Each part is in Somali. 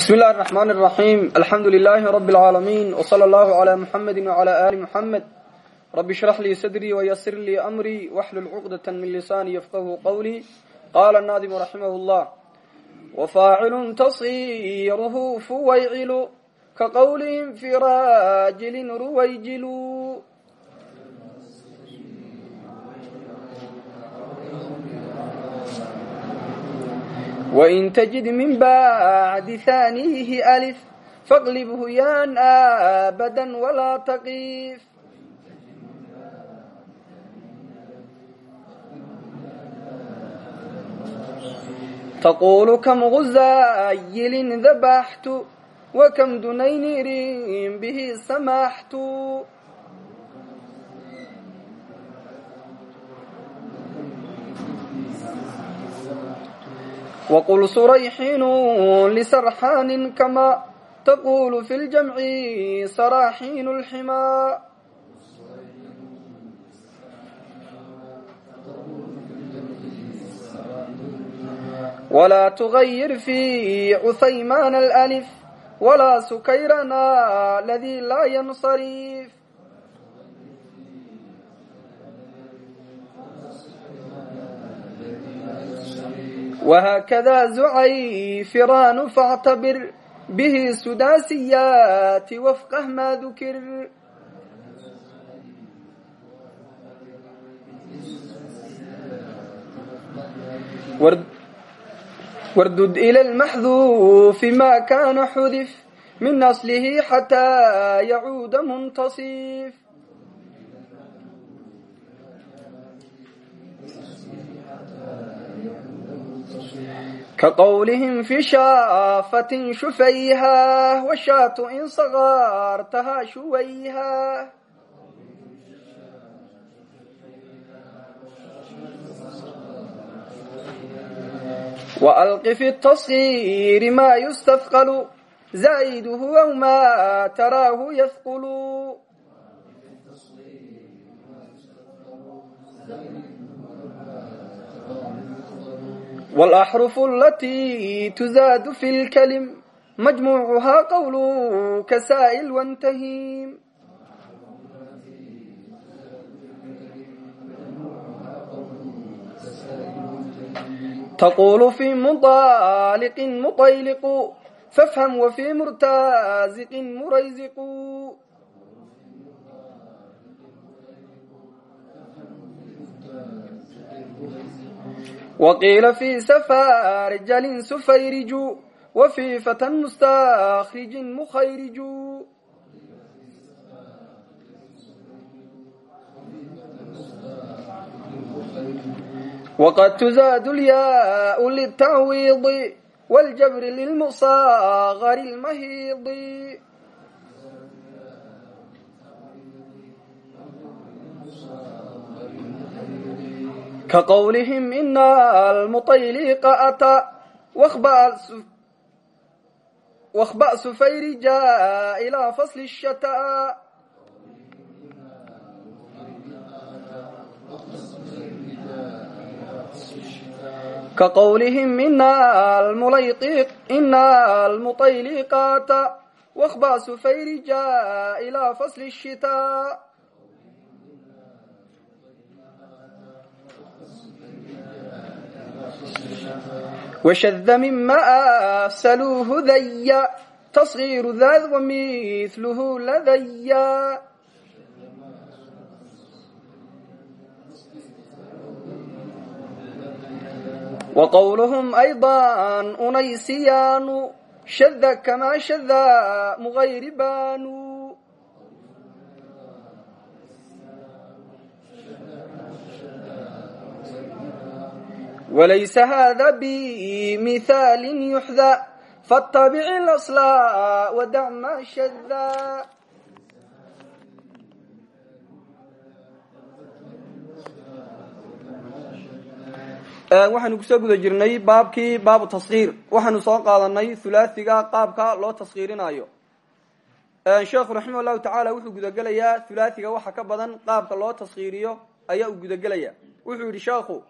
bismi illahi araxmaan araxiim alxamdu lilaahi rabi alcaalamiin wsala allahu calaa muxamedi wcala aali muxamed rabi shrax lii sadrii wayasir lii amrii waxlul cuqdata min lisaani yafqahu qawlii qaala naadimu raximah llah wfaacilun tasiruhu fuwaycilu ka qawlihim fi raajilin ruwayjilu wain tajid min bacdi haaniyihi alif faqlibhu yan abadan walaa taqif taqulu kam guzayilin dabaxtu wakam dunaynirin bihi wqul surayxinu lisarxanin kama taqulu fi ljamci saraaxinu lximaa walaa tugayir fi cuthayman alأlif walaa sukayrana ladii laa yansarif وhkda زعyفrاn فاcتبr bه سdاsيات وفقه ma ذkr wrdud إlى المحذوف ma kana xdف min أصlه حتى yعuud منتصف kaqowlihim fi shaafatin shufayha washaatu in sagaartaha shuwayha waalqi fi tasgiiri maa yustafqalu zaa'iduhu aw maa taraahu walaxruf alatii tuzaadu fi lkalim majmuucuhaa qawlu kasaa'il wantahim taqulu fi mudaaliqin muطayliqu fafham wafi murtaaziqin murayziqu wqiila fi safa rijaali sufayriju wfi fatan mustakrijin mukhayriju wqad tuzaadu lyaau litacwiidi wاljabri lilmusagari اlmahiidi ka qawlihim ina almuطayliqa ata wakba sufayri jaa ilaa fasli shataa ka qawlihim ina almuطayliqa ata wakba sufayri jaa ilaa fasli shitaa wshd mima afsaluuhu daya tasgiiru daad wamiluhu ladaya wqwluhm ayضa unaysiyaanu shada kama shada mugayribanu walaysa hada bimithaalin yuxda fattabic ilasla wadac ma shada waxaanu ku soo guda jirnay baabkii baabu taskhiir waxaanu soo qaadanay hulaasiga qaabka loo taskhiirinayo sheekhu raximah llahu wuxuu gudagelayaa hulaasiga waxa ka badan qaabka loo taskhiiriyo ayaa uu gudagelaya wuxuu yidhi sheekhu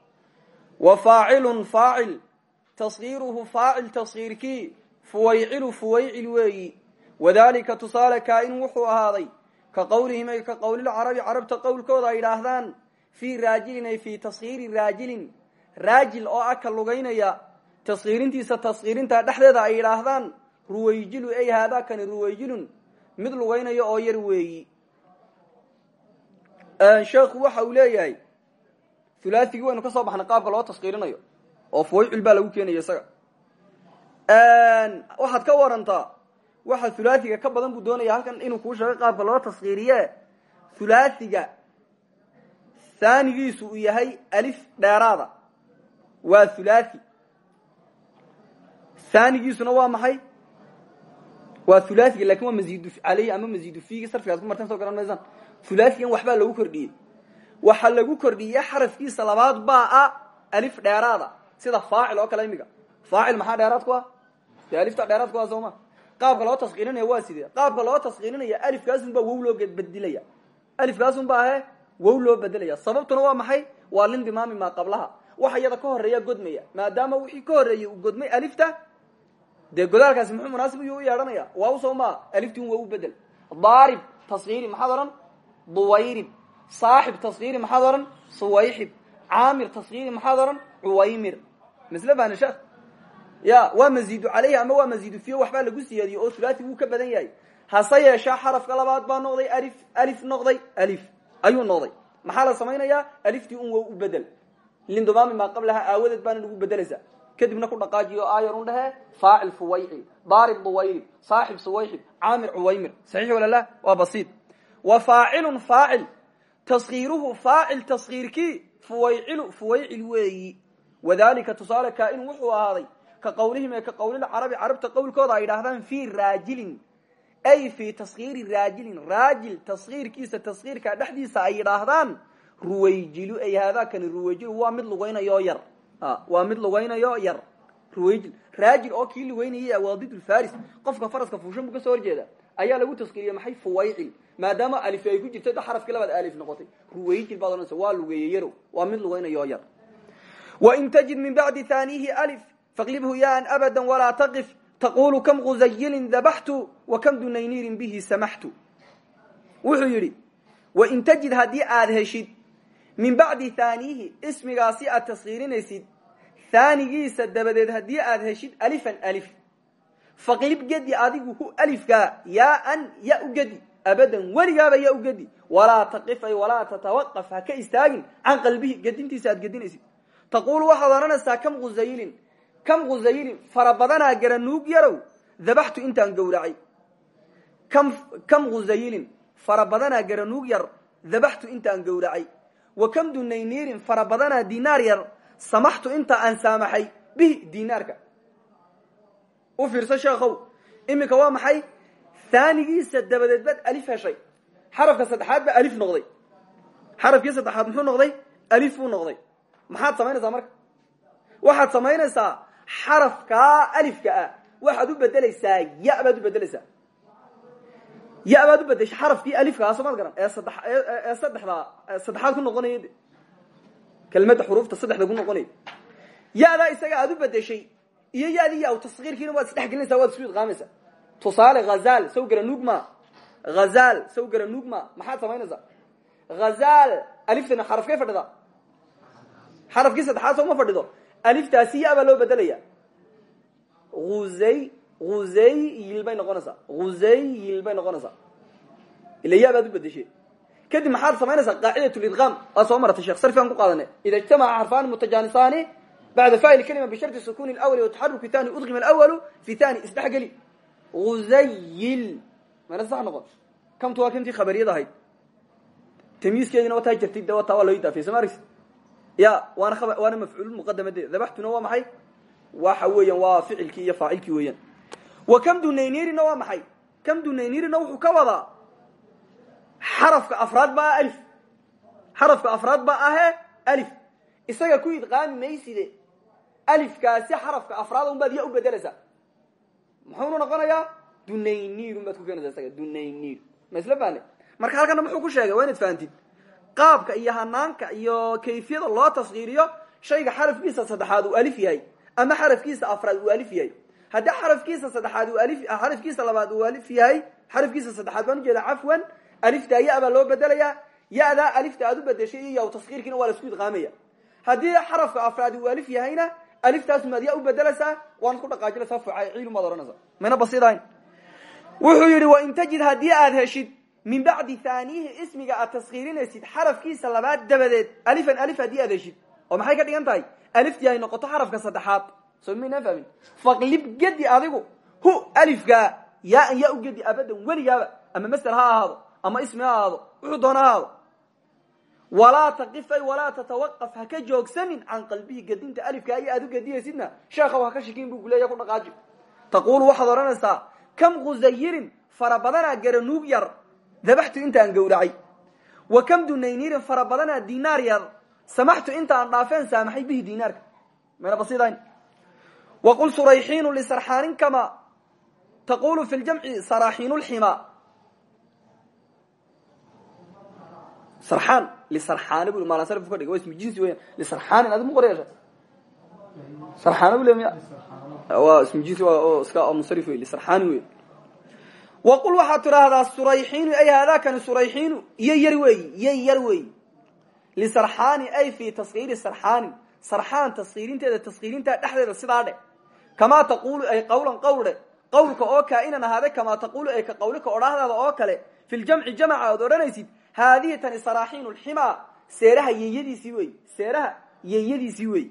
wa faacilun faacil taskiiruhu faacil taskiirkii fuwaycilu fuwaycil weeyi. Wadalika tusaale kaa-in wuxuu ahaaday ka qawlihim ay ka qowlilcarabi carabta qowlkooda ay idhaahdaan fii raajilin ay fii taskhiiri raajilin. Raajil oo ah ka lugaynaya taskhiirintiisa taskhiirinta dhexdeeda ay idhaahdaan ruwayjilu ay haadaakani ruwayjilun mid lugaynaya oo yar weeyi. Sheekhu waxa uu leeyahay hulaathigii waynu ka soo baxnay qaabka loo taskhiirinayo oo fuwaycil baa lagu keenaya isaga. Waxaad ka warantaa waxa hulaathiga ka badan buu doonaya halkan inuu kuu sheego qaabka loo taskhiiriye hulaathiga haanigiisu uu yahay alif dheeraada. Waa hulaathi haanigiisuna waa maxay? Waa hulaathiga laakiin waa mazidu aleyhi ama mazidu fiigi sarfigaad ku soo garan maysaan. Hulaathigan waxbaa lagu kordhiyey waxaa lagu kordhiyey xarafkiisa labaad baa a alif dheeraada. Sida faacil oo kale imiga faacil maxaa dheeraad ku ah? Dee alifta dheeraad ku ah soo qaabka loo taskiirinaya waa sidee? Qaabka loo taskiirinaya alifkaasun baa wow loo bedilaya alifkaasun baa ahe wow loo bedelaya sababtuna waa maxay? Waa lindimaami maa qablaha. Waxa iyada ka horreeya godmaya. Maadaama wixii ka horeeyey uu godmay alifta dee godaalkaasi muxuu munaasib iyuu u yeedhanaya? Waa u soo maa waa u bedel daarib taskiiri maxaad odhan duwayrib saaxib taskiiri maxaad odhan suwayxib caamir taskiiri maxaad odhan cuwaymir masle fahna sheekh ya waa mazidu caleyhi ama waa mazidu fiyo waxbaa lagu siyaadiyey oo hulaati wuu ka badan yahay hase yeeshaa xarafka labaad baa noqday alif alif noqday alif ayuu noqday maxaa la samaynayaa aliftii un waa u bedel lindumaami maa qablaha aawadeed baana lagu bedelaysaa kadibna ku dhaqaajiyo aayar un dhehe faacil fuwaycil daarib duwayrib saaxib suwayxib taskiiruhu faacil taskiirkii fuwaycilu fuwaycil weeyi. Wadalika tusaale kaa-in wuxuu ahaaday ka qawlihim ee ka qawlilcarabi carabta qowlkooda ay idhaahdaan fii raajilin. Ay fii taskiiri raajilin raajil taskiirkiisa taskiirka dhexdiisa ay yidhaahdaan ruwayjilu ay haadaakani ruwayjilu waa mid lugaynayo yar. Waa mid lugaynayo yar. Ruwayjil raajil oo kii lugaynayay awaadid faris qofka faraska fuushan buu ka soo horjeeda ayaa lagu taskiiriye maxay fuwaycil maadaama alif ay ku jirtay da xarafkii labaad alif noqotay ruwayjil baad ohanaysa waa lugeeye waa mid lugaynayo yar wain tajid min bacdi haanihi alif faqlibhu yaan abada walaa taqif taqulu kam guzayilin dabaxtu wa kam dunayniirin bihi samaxtu wuxuu yidhi wain tajid haddii aad heshid min bacdi haaniihi ismigaasi aad taskiirinaysid haanigiisa dabadeed haddii aad heshid alifan alif faqlib gedi adigu hu alifkaa yaaan ya u abadan weligaaba ya u gedi. Walaa taqif ay walaa tatawaqaf ha ka istaagin. Can qalbihi gedintiisa aad gedinaysid. Taqulu waxaad odhanaysaa kam guzayilin kam guzayilin fara badanaa garanuug yarow. Dabaxtu intaan gowracay. Kam guzayilin fara badanaa garanuug yar. Dabaxtu intaan gowracay. Wa kam dunayniirin fara badanaa dinaar yar. Samaxtu inta aan saamaxay. Bihi dinaarka. U fiirso sheekhow. Iminka waa maxay haanigiisa dabadeed baad alif heshay. Xarafka saddexaad baa alif noqday. Xarafkii saddexaad muxuu noqday? Alif buu noqday. Maxaad samaynaysaa marka? Waxaad samaynaysaa xarafkaa alifka ah. Waxaad u bedelaysaa ya baad u bedelaysaa ya baad u bedeshay xarafkii alifkaa soo maad garan. Ee saddex ee saddexda saddexaad ku noqonaya kelmadda xuruufta saddexda ku noqonaya ya-daa isaga aad u bedeshay iyo ya-dii ya taskiirkiina waad isdhex gelinaysaa waad isku idqaamaysaa tusaale hazal saw gara nugma. Hazal saw gara nugma. Maxaad samaynaysaa hazal aliftana xarafkay fadhida xarafkii saddexaad soo ma fadhido? Aliftaasi ya baa loo bedelaya uzay uzayil bay noqonaysaa. Uzayil bay noqonaysaa. Ila baad u bedeshe kadib maxaad samaynaysaa qaacidat lidqaam waa soo sheekh. Sarfi aan ku qaadanay. Ida ijtamaca xarfaani mutajaanisani bacda fa'il kalima bisharti sukuni اlawli wataxaruki thani udqima alawalu fi thani isdhexgeli uzayil mana sax noqon kamtu waa kamtii khabariyad ahayd tamyiiskeediina wataa jirtay de wataa waa loo idaafiyay soo ma argsi ya waana waana mafcuul muqadamade dabaxtuna waa maxay waxa weeyaan waa ficilkii iyo faacilkii weeyaan wa kam dunaynirina waa maxay kam dunaynirina wuxuu ka wadaa xarafka afraad baa alif xarafka afraad baa ahe alif isaga ku idqaami mayside alifkaasi xarafka afraad un baad ya u bedelaysaa muxuunu noqonayaa? Dunaynirun baad ku keenaysaa isaga dunaynir ma isla fahne marka halkana muxuu ku sheegay waa inaad qaabka iyo hanaanka iyo kayfiyada loo taskiiriyo shayga xarafkiisa saddexaad uu alif yahay ama xarafkiisa afraad uu alif yahay. Haddii xarafkiisa saddexaad alif xarafkiisa labaad uu alif yahay xarafkiisa saddexaad baan ujeeda cafwan aliftaa ya baa loo bedelayaa yadaa alifta aad u bedeshay iyo yaw taskiirkiina waa la isku idqaamaya. Haddii xarafka afraad uu alif yahayna aliftaas maad ya u bedelaysaa waanad ku dhaqaajinaysaa fucaciilu maad ohanaysaa mayna wuxuu yidhi wain tajid haddii aad heshid min bacdi haaniyihi ismiga aad taskiirinaysid xarafkiisa labaad dabadeed alifan alif haddii aad heshid. Oo maxay ka dhigan tahay? Aliftii noqoto xarafka saddexaad. Soo fahmin? Faqlib gedi adigu hu alifkaa yaa-an yaa u abadan weligaaba ama masder ha ahaado ama ismi ha ahaado wuxuu doona walaa taqif ay walaa tatawaqaf ha ka joogsanin can qalbihi gedinta alifka iyo aad u gediyaysidna sheekhaw ha ka shakin buu kuleeya ku dhaqaaji. Taquulu waxaad odhanaysaa kam khuzayirin fara badanaa garanuug yar dabaxtu intaan gowracay. Wa kam dunayniirin fara badanaa dinaar yar samaxtu intaan dhaafeen saamaxay bihi dinaarka mayna basidayn waqul surayxiinu lisarxaanin kama sarxaan lisarxaani bu maalan sarfu ka dhigay waa jinsi weyan lisarxaanin adi ma qorayasha sarxaana bu le miya waa ismu jinsi oo iska munsarif wey lisarxaani wey waqul waxaad tidhaahdaa surayxiinu ay haadaakani surayxiinu iyo yar weeyi iyo yar weeyi lisarxaani ay fi taskiiri sarxaanin sarxaan taskiirinteeda taskiirintaa dhexdeeda sidaa dhe kamaa taqulu ay qawlan qowl dhe qawlka oo kaa inan ahaaday kamaa taqulu ay ka qawlika odhaahdaada oo kale fi ljamci jamaca aad odhanaysid haadihi tani saraaxiin lximaa seeraha yeeyadiisii wey seeraha yeeyadiisii wey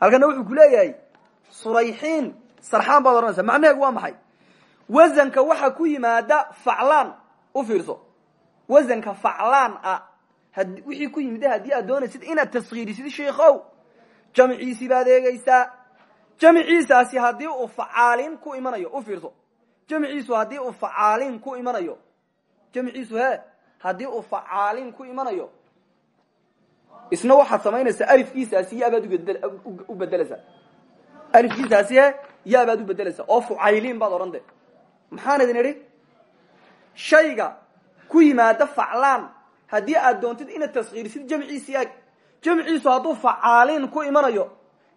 halkana wuxuu ku leeyahay surayxiin sarxaan baad odhanaysa macnaheegu waa maxay? Wasanka waxa ku yimaada faclaan u fiirso. Wasanka faclaan ah wixii ku yimid haddii aad doonaysid inaad taskiirisid sheikow jamciisi baad eegeysaa jamciisaasi haddii uu facaalin ku imanayo u fiirso. Jamciisu haddii uu facaalin ku imanayo jamciisu he haddii uu facaalin ku imanayo isna waxaad samaynaysaa alifkiisaasi yaabaad u bedelaysaa alifkiisaasi he yaabaad u bedelaysaa oo fucayliin baad odhan de. Maxaan idin idhi? Shayga ku yimaada faclaan haddii aad doontid inaad taskiirisid jamciisi ag jamciisu hadduu facaalin ku imanayo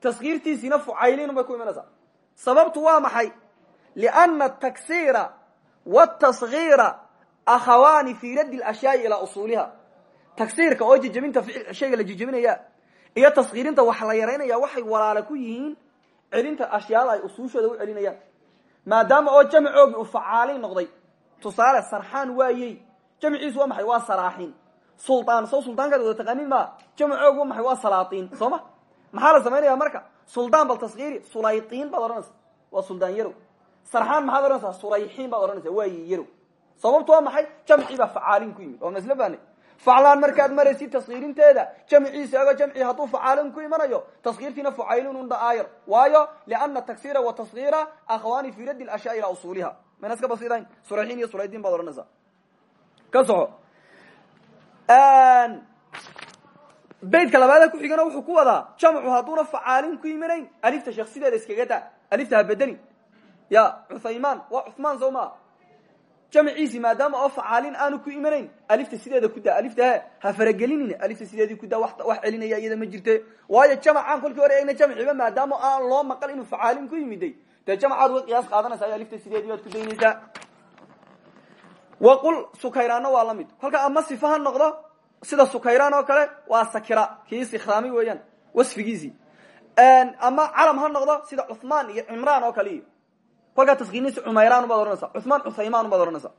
taskiirtiisiina fucayliin bay ku imanaysaa. Sababtu waa maxay? Liana ataksiira wataصgiira akhawaani fi raddi lashyaai ilaa usuuliha tagsiirka oo jejebinta shayga la jejebinaya iyo taskiirinta wax la yaraynaya waxay walaala ku yihiin celinta ashyaada ay usuushooda u celinayaan maadaama oo jamcoogi uu facaalin noqday tusaale sarxaan waayey jamciisu waa maxay waa saraaxin suldaan soo suldaankaad wada taqaanin ma jamcoogu waa maxay waa salaatiin soo ma maxaa la samaynaya marka suldaan bal taskiiri sulaytiin baad odhanaysa waa suldaan yarow sarxaan maxaad odhanaysaa surayxiin baad odhanaysa waa yarow sababtu waa maxay? Jamcii baa facaalin ku yimid. Waa masla baanay faclaan markaad maraysid taskiirinteeda jamciisa aga jamci hadduu facaalin ku imanayo taskiirtiina fucaylin unda aayar waayo liana taksiira wa taskiira akhwaani fi raddi lashyaa ilaa usuuliha. Mayna iska basidayn surayxiin iyo sulaytiin baad odhanaysaa. Ka soco. Beydka labaada ku-xigana wuxuu ku wadaa jamcu hadduuna facaalin ku imanayn alifta shaksideeda iskaga da alifta ha bedelin ya cuthaymaan waa cuthmaan soo maa jamciisi maadaama oo facaalin aanu ku imanayn alifta sideeda ku da alifta ha faragelinin alifta sideedii ku da wax celinaya iyada ma jirte. Waayo jamacaan kolkii hore eegna jamciba maadaama aan loo maqal inuu facaalin ku yimiday. Dee jamcaad uga qiyaas qaadanaysa ayo alifta sideedii ku daynaysaa. Waqul sukayraanna waa la mid. Kolka ama sifa ha noqdo sida sukayraan oo kale waa sakira. Kii sikraami weeyaan wasfigiisii ama calam ha noqdo sida cuthmaan iyo cimraan oo kale kolkaa taskiinisi cumayraan ubaad ohanaysa cuthmaan cuthaymaan ubaad ohanaysa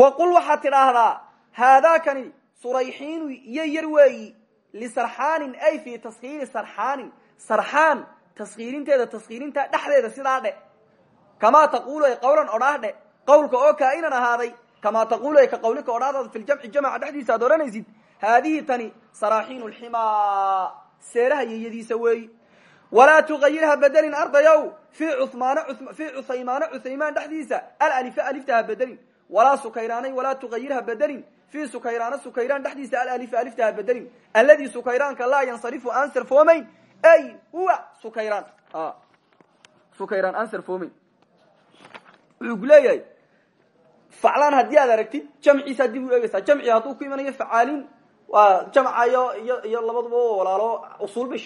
waqul waxaad tidhaahdaa haadaakani surayxiinu iyo yar weeyi lisarxaanin ay fi taskiiri sarxaanin sarxaan taskiirinteeda taskiirinta dhexdeeda sidaa dhe. Kamaa taqulu ay qawlan odhaah dhe qawlka oo kaa inan ahaaday kamaa taqulu ay ka qawlika odhaadaad fi ljamci jamca dhexdiisa ad odhanaysid tani saraaxiin lximaa seeraha yeyadiisa weeyi. Walaa tuayirha bedelin ardayow fii cuthaymaana cuthaymaan dhexdiisa. Alalifa alifta ha bedelin. Walaa sukayraanay walaa tuayirha bedelin. Fii sukayraana sukayraan dhexdiisa alalifa alifta ha bedelin. Alladii sukayraanka laa yansarifu aan sarfoomayn ay huwa sukayraan. Sukayraan aan sarfoomayn wuxuu ku leeyahay faclaan haddii aad aragtid jamciisa dib u eegeysaa jamci hadduu ku imanayo facaalin waa jamcayo iyo iyo labaduba walaalo. Usuul bay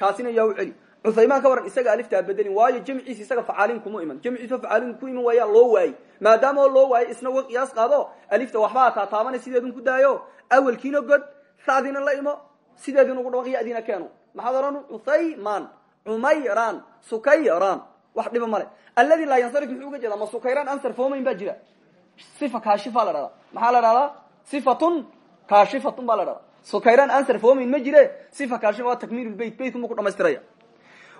kaasina yaa u celi. Cuthaymaan ka waran isaga aliftaa bedelin waayo jamciisa isaga facaalin kuma iman. Jamciisa facaalin ku iman waaya loo waayey. Maadaama oo loo waayey isna wa qiyaas qaado alifta waxbaa taataabana sideedun ku daayo. Awelkiina god saadiina la imo sideedin ugu dhawaq yadiina keeno maxaad ohan cuthayman cumayran sukayran. Wax dhiba male aladi laa yansarif muxuu uga jeeda ma sukayran aan sarfoomayn baa jira. Sifa kaashifa la dhahdaa maxaa la dhahdaa sifatun kaashifatun baa la dhahdaa sukayran aan sarfoomayn ma jire? Sifa kaashifa waa takmiil beyt beytkunbu ku dhamaystiraya.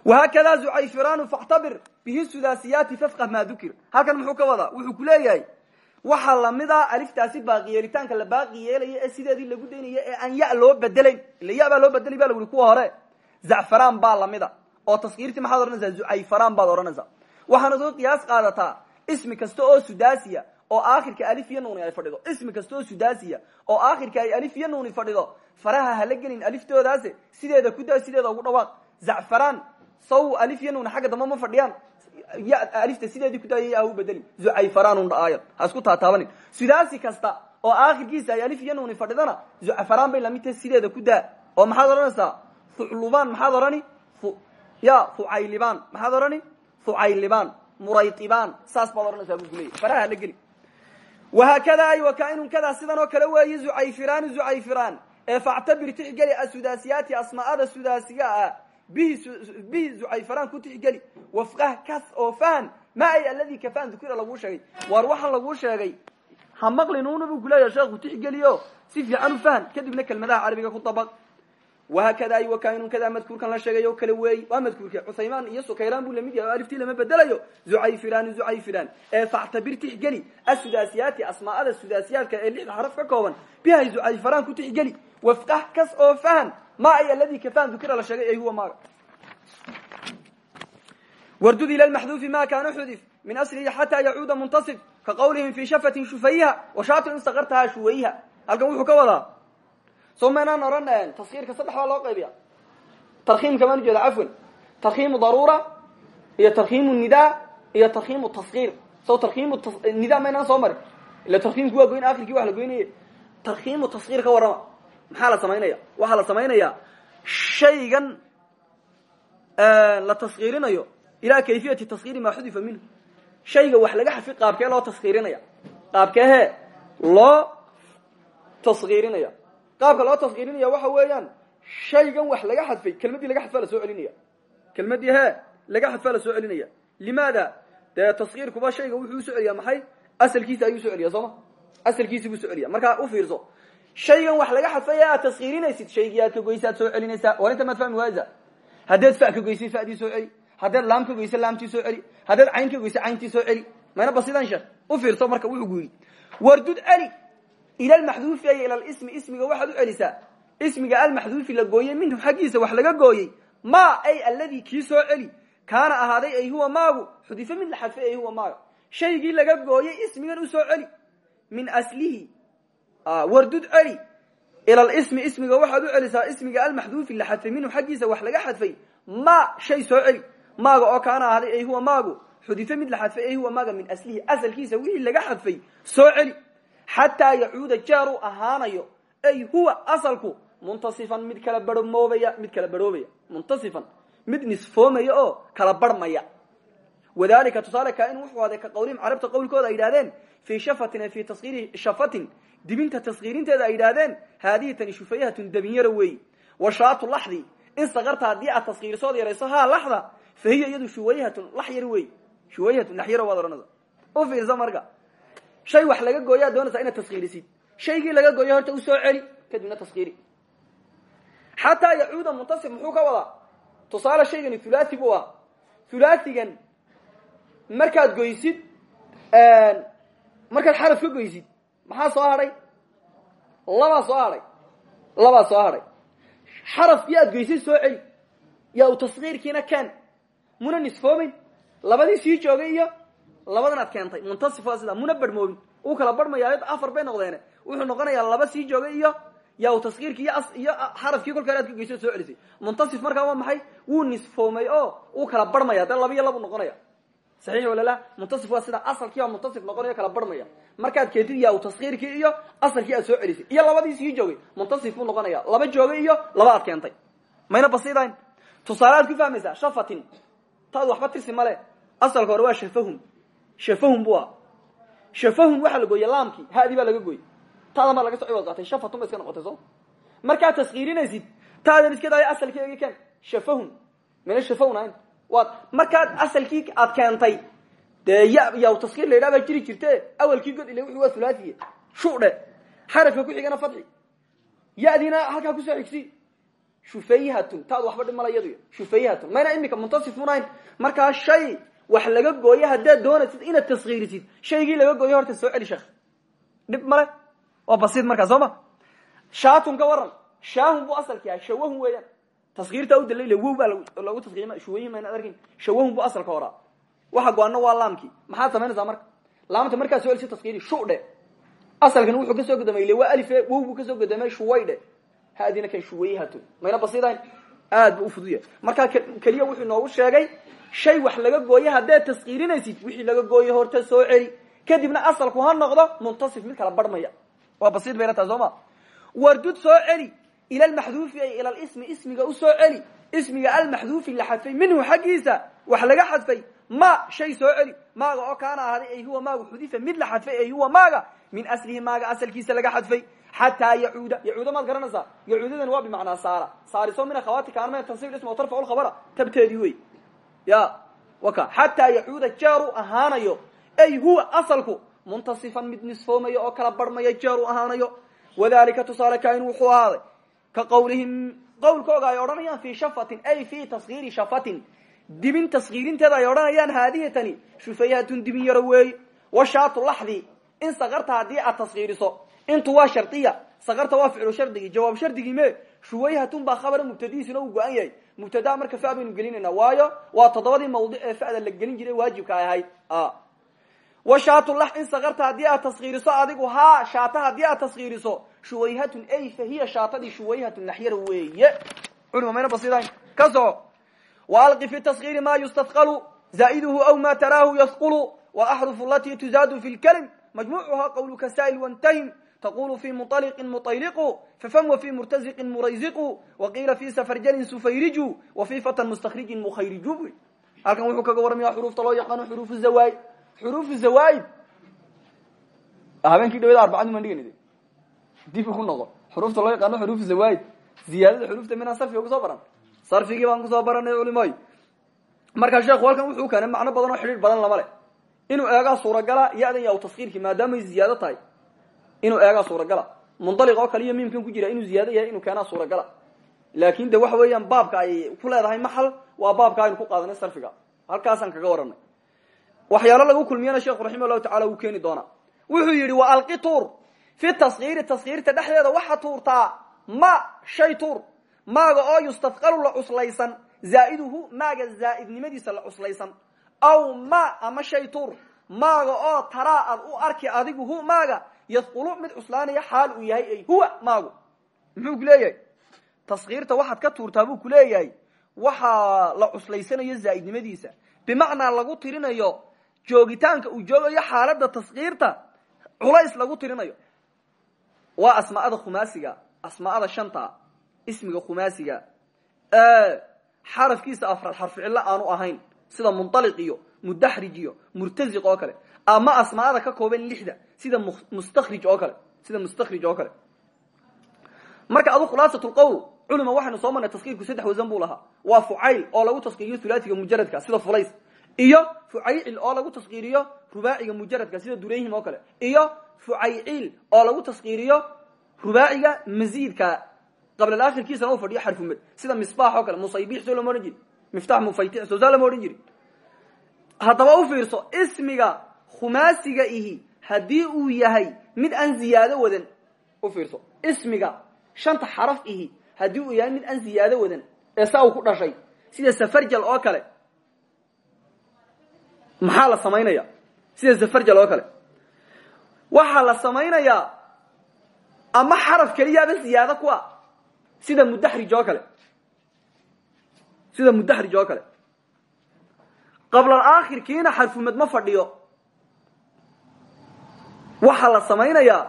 Whakada zucayfiranu factabir bihi sudaasiyaati fafqah maa dukir. Halkan muxuu ka wadaa? Wuxuu ku leeyahay waxaa la mid a aliftaasi baaqi yeelitaanka la baaqi yeelaya ee sideedii lagu daynaya ee aan ya loo bedelayn. Ila ya baa loo bedelay ba la uri kuwa hore. Zacfaraan baa lamida oo taskiirtii maxaad odhanaysaa? Zucayfaraan baad odhanaysaa. Waxaana soo qiyaas qaadataa ismi oo aakhirka alif iyo nuuni ay fadhido. Ismi kasta oo sudaasiya oo aakhirka ay alif iyo nuuni fadhido. Faraha hala gelin aliftoodaase sideeda ku daa sideeda ugu dhawaaq. Zacfaraan saw alif iyo nuuni xagga dambe ma fadhiyaan. Alifta sideedii ku daayay u bedeli zucayfaraan aayad. Ha isku taataabanin. Sudaasi kasta oo aakhirkiisa ay alif iyo nuuni fadhidana zucafaraan bay la mid tahay sideeda ku daa. Oo maxaad odhanaysaa? Thuclubaan maxaad odhani? Ya thucaylibaan maxaad odhani? Thucaylibaan muraytibaan saas baad odhanaysaa bu kuleeyay faraha la geli wahaakada ay wakainun kadaa sidan oo kale weeye zucayfiraanu zucayfiraan ee factabir tixgeli asudaasiyaati asmaa'ada sudaasiga ah bihi zucayfaraan ku tixgeli wafqah kas oo fahan ma ay aladi kafaan dukira laguu sheegay waar waxaa laguu sheegay ha maqlinuuna buu kuleeyahay sheekhu tixgeliyo si fiican u fahan kadibna kelmadaha carabiga ku dabaq wahakada ay wakainun kadaa madkuurkan la sheegay oo kale weey waa madkuurka cuthaymaan iyo sukayran buu la mid yahay o aliftii lama bedelayo zucayfiraan zucayfiraan ee factabir tixgeli asudaasiyaati asmaa'ada sudaasiyaadka ee lixda xaraf ka kooban bihay zucayfaraan ku tixgeli wafqah kas oo fahan ma ay aladi kafaan dukira la sheegay ay huwa maaga wardud ila lmaxduufi ma kaana xudif min aslihi xataa yacuuda muntasib ka qawlihim fi shafatin shufayha washaatu in sakartahaa shuwayha halkan wuxuu ka wadaa soo maynaan oran taskiirka saddex baa loo qaybiya tarkiimka maan ujeeda cafwan. Tarkiimu daruura iyo tarkiimu nida iyo tarkiimu taskiir so tarkiimu nida maynaan soo marin. Ila tarkiimku waa goyn akhirkii wax la goynaya tarkiimu taskiir ka warrama. Maxaa la samaynaya waxaa la samaynaya shaygan la taskiirinayo ilaa kayfiyati taskiiri maa xudifa minhu. Shayga wax laga xafi qaabkee loo taskiirinaya qaabkeehe loo taskiirinaya qaabka loo taskiirinaya waxa weeyaan shaygan wax laga xadfay kelmaddii laga xadfaa la soo celinaya. Kelmaddii he laga xadfaa la soo celinaya. Limaada? Dee taskiirkuba shayga wuxuu u soo celiyaa maxay? Asalkiisa ayuu u soo celiya sooma? Asalkiisi buu soo celiya markaa u fiirso shaygan wax laga xadfay aad taskiirinaysid ka goysa soo celinaysaa. War inta maad fahmi waaysa haddaad fa ka goysay fadii soo celi. Haddaad laam ka goysa laamtii soo celi. Haddaad cayn ka goysa cayntii soo celi. Mayna basidan sheekh u fiirso marka wuxuu ku wardud celi ila lmaxduufi ay ila lismi ismiga waxaad u celisaa ismiga almaxduufi la gooyey minhu xaggiisa wax laga gooyey ma ay alladii kii soo celi kaana ahaaday ay huwa maagu xudife mid la xadfay ay huwa maaga shaygii laga gooyey ismigan u soo celi min aslihi wardud celi ila lismi ismiga waxaad u celisaa ismiga almaxduufi la xadfay minhu xaggiisa wax laga xadfay ma shay soo celi maaga oo kaana ahaaday ay huwa maagu xudife mid la xadfay ay huwa maaga min aslihi asalkiisa wixii laga xadfay soo celi xataa yacuuda jeer uu ahaanayo ay huwa asalku muntasifan mid kala barmoobaya mid kala baroobaya muntasifan mid nisfoomaya oo kala barmaya wadalika tusaale kaa in wuxuu aday ka qawlihim carabta qowlkooda ay yidhahdeen fii shafatin fii taskiiri shafatin dibinta taskiirinteeda ay yidhahdeen haadihi tani shufayhatun dabinyaro weeyi. Washaatu laxdi in sakarta haddii aad taskiirsood yarayso haa laxda fa hiya iyadu shuwayhatun lax yar weey shay wax laga gooyaa doonaysaa inaad taskiirisid shaygii laga gooyo horta u soo celi kadibna taskiiri xataa yacuuda muntasib muxuu ka wadaa? Tusaale shaygani thulathi buu ah thulaathigan markaad goysid markaad xaraf ka goysid maxaa soo hadhay labaa soo hadhay labaa soo hadhay xarafkii aad goysid soo celi yaa u taskiirkiina ken muna nisfoomin labadii sii joogay iyo labadan aad keentay muntasif waa sidaa muna barhmoobin uu kala barhmaya afar bay noqdeene wuxuu noqonayaa laba sii joogay iyo yaa taskiirkii iyo iyo xarafkii kolka aad ka geyso soo celisay. Muntasif markaa waa maxay? Wuu nisfoomay oo uu kala barhmaya laba iyo labu noqonaya saxiix walala muntasif waa sida asalkii baa muntasif noqonaya kala barhmaya markaad keentid yaa taskiirkii iyo asalkii aad soo celisay. Iyo labadii sii joogay muntasif buu noqonaya laba joogay iyo laba aad keentay. Mayna basidayn tusaale ku fahmaysaa shafatin. Taad waxba tirsi male asalka hore waa shafahum shafahum bu aha shafahum waxaa la gooye laamkii haadii baa laga gooyey taada mar laga so ciwad qaatay shafatun ba iska noqotay soo. Markaad taskiirinaysid taadan iska daayo asalkeegi keen. Shafahum mina shafahun ahayn. Waad markaad asalkii aad keentay dee ya yaw taskiir la yidhaha baa jiri jirte awalkii god ile wuxuu waa hulaasiye shudhe xarafka ku xigana fadxi. Yadiina halkaa ku soo xigsi. Shufayhatun taad waxba dhimala iyadu. Shufayhatun mayna imika muntasifunayn markaa shay wax laga gooyo haddaad doonaysid inaad taskiirisid shaygii laga gooyo horta soo celi sheekh. Dhib male. Waa basiid markaa soo ma? Shaatun ka waran. Shaahun buu asalki ahay shawahun weeyaan. U dalayle wow baa lagu taskiirima shuwayhi arkin shawahun buu asalka horaa waxa go-ano waa laamkii maxaad samaynaysaa marka? Laamta markaa soo elisi taskiiri shudhe asalkan wuxuu ka soo godamay ile waa alife buu ka soo godamay shuwaydhe haadina kan shuwayhatun mayna basiidayn? Aad bu ufuduya markaa keliya wuxuu noogu sheegay shay wax laga gooyo haddaad taskiirinaysid wixii laga gooyo horta soo celi. Kadibna asalku ha noqdo muntasif mid kala barhmaya waa basiid soo ma wardud soo celi ila almaxduufi ay ila lismi ismiga u soo celi. Ismiga almaxduufi la xadfay minhu xaggiisa wax laga xadfay ma shay soo celi. Maaga oo kaana ahaaday ay huwa maaga xudifa mid la xadfay ay huwa maaga min aslihi maaga asalkiisa laga xadfay. Xataa yacuuda yacuuda maad garanaysaa? Yacuudadan waa bimacnaa saara. Saariso min akhawaati kaanma tansib ism tarfacu lkhabara tabteedii wey ya waka xataa yacuuda jeeru ahaanayo ay huwa asalku muntasifan mid nisfoomayo oo kala barhmaya jeeru ahaanayo wadalika tusaale kain wuxuu ahaaday ka qawlihim qawlkooga ay odhanayaan fi shafatin ay fi taskiiri shafatin. Dibin taskiirinteeda ay odhanayaan haadihi tani shufayhatun dibin yaro weey. Washaatu laxdi in sakarta haddii aad taskiiriso intu waa shardiya sakarta waa ficlu shardigii jawaab shardigii me shuwayhatun baa khabara mubtadihiisuna uu go-an yahay mubtadaa marka fa baynu gelinayna waayo waa toddobadii mawdic ee fa'da la gelin jiray waajibka ay ahayd. Washaatu lax in sakarta haddii aad taskiiriso adigu haa shaata haddii aad taskiiriso shuwayhatun ay fa hiya shuwayhatun naxyar weeye. Culima mayna basidayn ka soco waalqi fi taskiiri ma yustafqalu zaa'iduhu aw ma taraahu yasqulu walaxrufu alatii tuzaadu fi lkalim majmuucuha qawluka sa'il wantahim taqulu fi muطaliqin muطayliqu fafamwa fi murtaziqin murayziqu waqiila fi safarjalin sufayriju wa fi fatan mustakhrijin mukhayriju halkan wuxuu kaga warramaya xuruufta loo yaqaano xuruufu zawaaid xuruufu zawaaid habeenkii dhawada arbacadu maan dhigan dib ku noqo xuruufta loo yaqaano xuruufu zawaaid ziyaadada xuruufta minaan sarfiga ku soo baran sarfigii baan ku soo baranay culimooy markaa sheekhu halkan wuxuu keenay macno badan oo xidhiir badan lama leh inuu eegaa suuragala yadan yaw taskiirki maadaamay ziyaado tahay inuu eegaa suuragala. Mundaliq oo kale iyo miimkan ku jira inuu ziyaado yahay inuu keenaa suuragala. Laakin de waxa weeyaan baabka ay ku leedahay maxal waa baabka aynu ku qaadanay sarfiga. Halkaasaan kaga waranay waxyaalo lagu kulmiyana sheekhu raximah llahu tacala wuu keeni doonaa. Wuxuu yidhi wa alqi tuur fi taskiiri taskiirta dhexdeeda waxa tuurtaa ma shay tuur. Maaga oo yustafqalu la cuslaysan zaa'iduhu maaga zaa'idnimadiisa la cuslaysan. Aw ma ama shay tuur. Maaga oo taraa ad u arki adigu hu maaga yasqulu mid cuslaanaya xaal uu yahay ay huwa maagu. Muxuu ku leeyahay? Taskiirta ka tuurtaa buu ku leeyahay. Waxaa la cuslaysanayo zaa'idnimadiisa. Bimacnaa lagu tirinayo joogitaanka uu joogayo xaalada taskiirta culays lagu tirinayo. Waa asmaada khumaasiga asmaada shanta ismiga khumaasiga. Xarafkiisa afraad xarficillo aanu ahayn sida munaliq iyo mudaxrij iyo murtaziq oo kale ama asmaada ka kooban lixda sida mustakhrij oo kale sida mustakhrij oo kale. Marka adu khulaasat lqowl culima waxaynu soo marnay taskiirku saddex wasan buu lahaa. Waa fucayl oo lagu taskiiriyo hulaasiga mujaradka sida fulays iyo fucaycil oo lagu taskiiriyo rubaaciga mujaradka sida durayhim oo kale. Iyo fucaycil oo lagu taskiiriyo rubaaciga masiidka qabla akhirkiisana u fadhiyo xarfumad sida misbaax oo kale musaybix soo lama odhan jiri miftax mufaytix soo saa lama odhan jiri haddaba u fiirso ismiga khumaasiga ihi haddii uu yahay mid aan ziyaado wadan u fiirso. Ismiga shanta xaraf ihi haddii uu yahay mid aan ziyaado wadan ee saa uu ku dhashay. Sida safarjal oo kale. Maxaa la samaynaya sida safarjal oo kale. Waxaa la samaynayaa ama xaraf keliyaaba ziyaado ku a sida mudaxrij oo kale. Sida mudaxrij oo kale. Qablaakhirkiina xarfumad ma fadhiyo waxaa la samaynayaa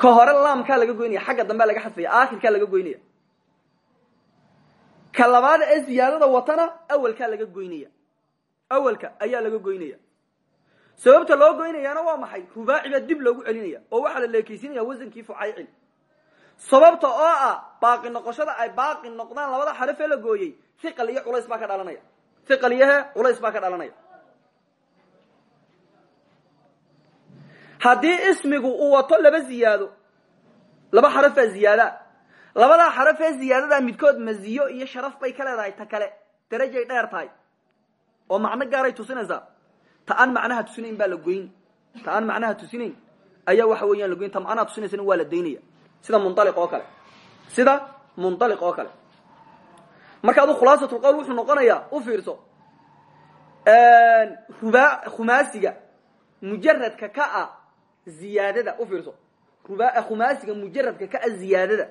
ka hore laamkaa laga goynaya xagga dambea laga xadfaya aakhirkaa laga goynaya ka labaad ee ziyaadada watana awalkaa laga goynaya awalka ayaa laga goynaya sababta loo goynayaana waa maxay? Rubaaci baa dib loogu celinaya oo waxaa la leekeysinaya wasankii fucaycil sababta oo ah baaqi noqoshada ay baaqi noqdaan labada xaraf ee la gooyey hiqal iyo culays baa ka dhalanaya. Hiqal iyo culays baa ka dhalanaya haddii ismigu uu wato laba ziyaado laba xarafaa ziyaada labadaa xaraf ee ziyaadada midkood maziyo iyo sharaf bay ka leedahay ta kale. Darajay dheer tahay. Oo macno gaaray tusinaysaa. Ta aan macnaha tusinayn baa la goyn. Ta aan macnaha tusinayn ayaa waxa weeyaan la goyn. Ta macnaha tusinaysana waa la daynaya. Sida munaliq oo kale. Sida munaliq oo kale. Marka adu khulaasatulqowl wuxuu noqonayaa u fiirso ruba khumaasiga mujaradka ka a ziyaadada u fiirso. Khumaasiga mujaradka ka a ziyaadada.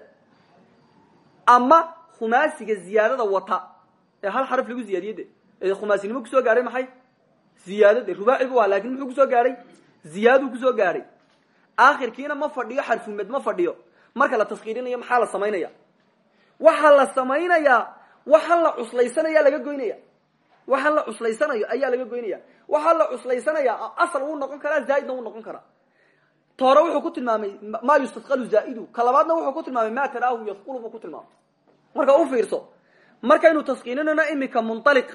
Ama khumaasiga ziyaadada wata ee hal xaraf lagu ziyaadiye de. Ee khumaasinimo ku soo gaadhay maxay? Ziyaadade rubaaci bu ah laakiin muxuu ku soo gaadhay ziyaaduu ku soo gaadhay akhirkiina ma fadhiyo xarfumed ma fadhiyo. Marka la taskiirinayo maxaa la samaynaya? Waxaa la samaynayaa waxaan la cuslaysanaya laga goynaya. Waxaan la cuslaysanayo ayaa laga goynaya. Waxaa la cuslaysanaya asal wuu noqon karaa zaaidna wuu noqon karaa toore wuxuu ku tilmaamay ma yustadqalu zaaidu. Ka labaadna wuxuu ku tilmaamay ma taraahu yadqulu buu ku tilmaamay. Marka u fiirso markaynu taskiirinayno imika munaliq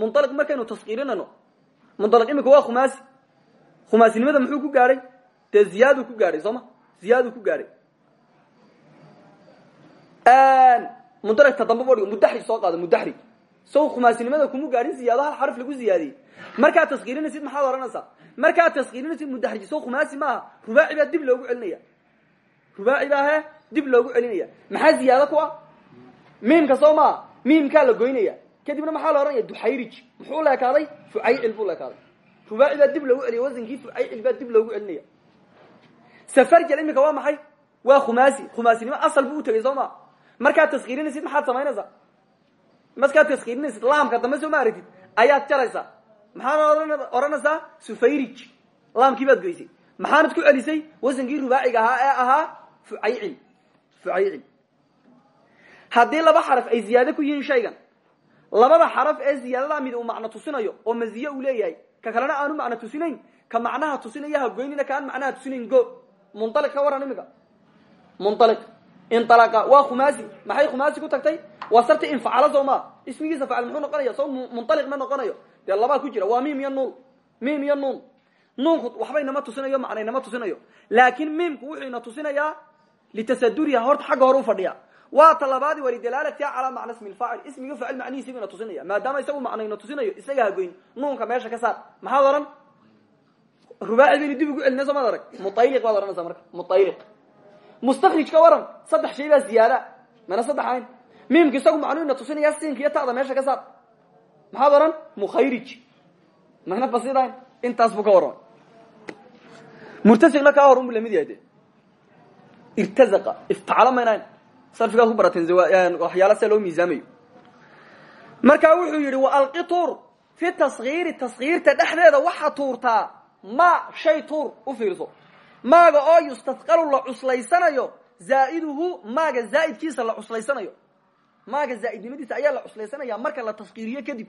munaliq markaynu taskiirinayno munaliq imika waa khumaasi. Khumaasinimada muxuu ku gaadhay dee ziyaadu ku gaadhay soo ma? Ziyaadu ku gaadhay munaliqta dambe bo mudaxrij soo qaado mudaxrij saw khumaasinimada kuma gaadhin ziyaado hal xaraf lagu ziyaadiyey. Markaad taskiirinaysid maxaad ohanaysaa markaad taskiirinaysid mudaxrij saw khumaasi maaha. Rubaaci baa dib loogu celinaya. Rubaaci baa he dib loogu celinaya. Maxaa ziyaado ku ah? Miimka soo maa miimkaa la goynaya kadibna maxaa la ohanaya duxayrij muxuu leekaaday? Fucaycil buu leekaaday. Rubaaci baa dib loogu celiya wasankii fucaycil baa dib loogu celinaya. Safarjal imika waa maxay? Waa khumaasi khumaasinimo asal buu utegay soo ma markaad taskiirinaysid maxaad samaynaysaa markaad taskiirinaysid laamka dambe soo ma ayaad jaraysaa maxaad odhanaysaa sufayrij. Laamkii baad goysay. Maxaanad ku celisay? Wasankii rubaaciga ahaa ee ahaa fucaycil fucaycil haddii laba xaraf ay ziyaado ku yihiin shaygan labada xaraf ee ziyaadada mid uu macno tusinayo oo maziye uu leeyahay ka kalena aanu macno tusinayn ka macnaha tusinaya hagoynina ka aan macnaha tusinayn go. Munaliq ka waran imika munaliq inalaqa waa khumaasi. Maxay khumaasi ku tagtay waa sarti infacalo soo maa ismigiisa facal muxuu noqonaya soo munaliq ma noqonayo. Dee labaa ku jira waa miim iyo nuun. Miim iyo nuun. Nuunku waxba inama tusinayo macna inama tusinayo. Laakin miimku wuxuu ina tusinayaa litasaduriha horta xagga hore u fadhiya. Waa talabaadi walidalaalatiha calaa macna ismi lfaacil ismiga faacil macnihiisibu ina tusinaya maadaama isagu macno ina tusinayo isaga hagoyn nuunka meesha ka saar. Maxaad ohan rubaaci baynu dib ugu celina soo maad arag. Muayliq baad ohanaysaa marka. Muayliq mustakrij ka waran saddex shay baa ziyaada. Mana saddex miimka isagu macnuu ina tusinaya siinka iyo ta'da meesha ka saar. Maxaad ohan mukhayrij mana basidayn intaas buu ka warramay murtasikna kaa hor unbu la mid yahay de. Irtazaqa iftacala maynayn sarfigaad ku barateen waxyaala sia loo miisaamayo. Markaa wuxuu yidhi waalqi tuur fi taskiiri taskiirta dhexdeeda waxa tuurtaa ma shay tuur u fiirso. Maaga oo yustadqalu la cuslaysanayo zaa'iduhu maaga zaa'idkiisa la cuslaysanayo maaga zaa'idnimadiisa ayaa la cuslaysanaya marka la taskiiriyo kadib.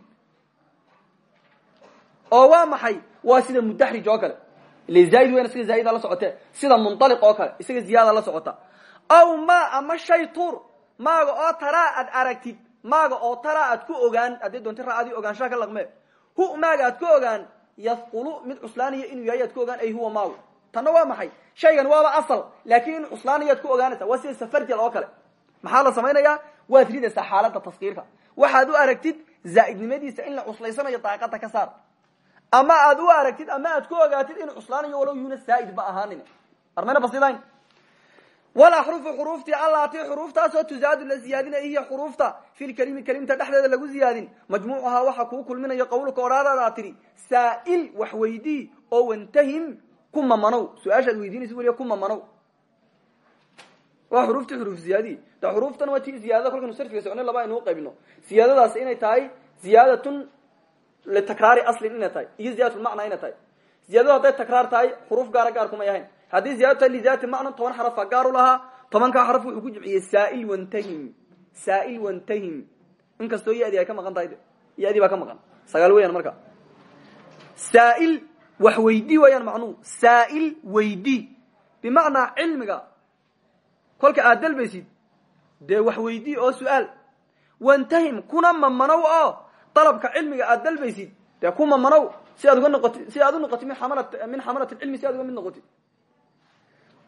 Oo waa maxay? Waa sida mudaxrij oo kale. Ile zaaid weyna sida zaaida la socote sida munaliq oo kale isaga ziyaada la socota. Aw ma ama shay tuur. Maaga oo taraa aad aragtid maaga oo taraa aad ku ogaan. Haddii doonta raacadii ogaanshaha ka laqme. Hu maaga aad ku ogaan. Yafqulu mid cuslaanaya inuu yahay aad ku ogaan ay huwa maagu. Tanna waa maxay? Shaygan waaba asal laakin inuu ad ku ogaanaysa waa sida safarjal oo kale. Maxaa la samaynayaa waad ridaysaa xaalada taskiirka waxaad u aragtid zaa'idnimadiisa in la cuslaysanayo daaqada ka saar. Ama aad u aragtid ama aad ku ogaatid inuu cuslaanayo walow yuuna zaaid ba ahaanin. Armayna basidayn walaxrufu xuruuftii allatii xuruuftaasoo tuzaadu la ziyaadinaya hiya xuruufta fi lkelimi kelimta dhexdeeda lagu ziyaadin. Majmuucahaa waxa kuu kulminayo qawlka odhaadaada ad tidhi saa'il wax weydii oo wantahim ku mamanow su'aashaad weydiinaysa weliya ku waa xuruuftii xuruuf ziyaadihi de xuruuftan waa ti ziyaadada kolkaynu sarfiga laba aynu uqaybino ziyaadadaas inay tahay ziyaadatun litakraari aslin inay tahay iyo ziyadatulmacna inay tahay. Ziyadadu hadday takraar tahay xuruuf gaara gaar kumay ahayn haddii ziyadatu tahay lidaati macna toban xarafa gaar u lahaa tobankaa xaraf wuxuu ku jimciyey saa'il wantahim. Saail wantahim. Inkastoo yadii ay ka maqan tahay yadii baa ka maqan. Sagaal weeyaan marka. Saail wax weydii wayaan macnuhu saail weydii bimacnaa kolka aad dalbaysid dee wax weydii oo su'aal. Wantahim kuna mamanow oo dalabka cilmiga aad dalbaysid dee ku mamanow si aad uga noqotid si aad u noqotid min xamalat min xamalat cilmi si aad uga mid noqotid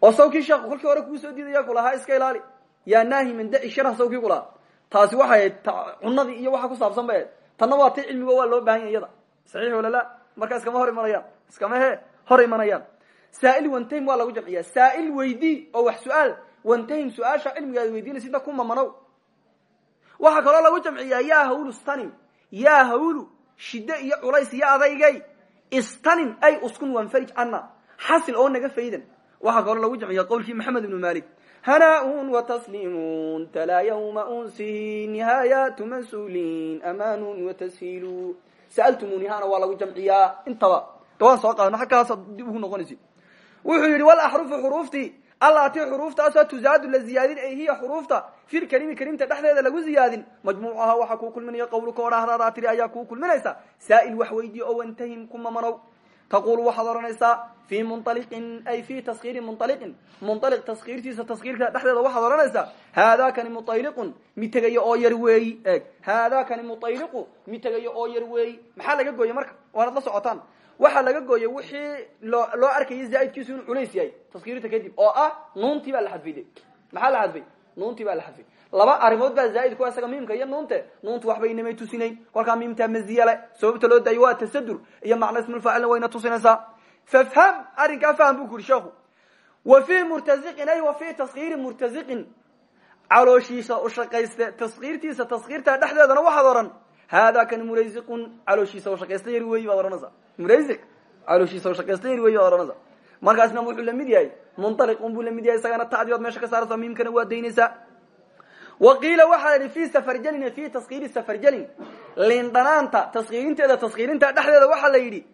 oo sawkii sheekhu kolkii hore kuu soo diidaya kulahaa iska ilaali. Yaa naahi min daci shara sawkii kulahaa taasi waxay ahayd cunadii iyo waxa ku saabsan bay ahayd. Tanna waa ti cilmigo waa loo baahan yahy iyada. Saxiix wala la markaa iskama hor imanayaan iskama he hor imanayaan. Saail wantahim waa lagu jamciyaa. Saail weydii oo wax su'aal wantahim su'aasha cilmigaad weydiinaysidna ku mamanow. Waxaa kaloo lagu jamciyaa yaa hawlu stanim yaa hawlu shiddo iyo culays iyo adaygay. Istanim ay uskun wanfarij cana xasil oo naga faydan. Waxaa kaloo lagu jamciya qowlkii maxamed ibnu malik hanaaun watasliimun talaa ywma unsihi nihaayatu mansulin amaanun watashiilu sa'altumunihana waa lagu jamciyaa intaba. Da waan soo qaadana agkaasa dib ugu noqonaysi allatii xuruuftaasoo tuzaadu la ziyaadin ay hiya xuruufta fil kelimi kelimta dhexdeeda lagu ziyaadin. Majmuucaha waxaa kuu kulminaya qawluka odhahdadaa tiri ayaa kuu kulminaysa. Saa'il wax weydii oo wantahim ku mamanow. Taqulu waxaad odhanaysaa fi munaliqin ay fi taskiiri munaliqin munaliq taskiirtiisa taskiirka dhexdeeda waxaad odhanaysaa haadakani muayliqun mid tegayo oo yar weeyi eeg. Haadakani muayliqu mid tegayo oo yar weeyi. Maxaa laga gooyey marka? Waanad la socotaan waxaa laga gooyey wixii loo loo arkayay zaaidkiisu culays yahay taskiirta kadib oo ah nuuntii baa la xadfay de maxaa la xadfay? Nuuntii baa la xadfay. Laba arrimood baa zaaid ku isaga miimka iyo nuunte nuuntu waxba inamay tusinayn kolkaa miimtaa maziyale sababta loo daayo waa tasadur iyo macna ismulfaacilna wayna tusinaysaa fafham arrinkaa faham bu ku yidhi sheekhu. Wa fii murtaziqin ay wa fii taskiiri murtaziqin. Calooshiisa ushaqayste taskiirtiisa taskiirta dhexdeedana waxaad odhan haadaa kani muraysiqun calooshiisa ushaqaysta yari weyi baad odhanaysaa muraysiq calooshiisa ushaqaysta yari weyi baad odhanaysaa markaasna wuxuu la mid yahay munaliqun buu la mid yahay isagana tacdi oad meesha ka saaraysaa miimkana waa daynaysaa wa qiila waxaa la yidhi fi safarjalin fi taskiiri safarjalin liindhanaanta taskiirinteeda taskiirinta dhexdeeda waxaa la yidhi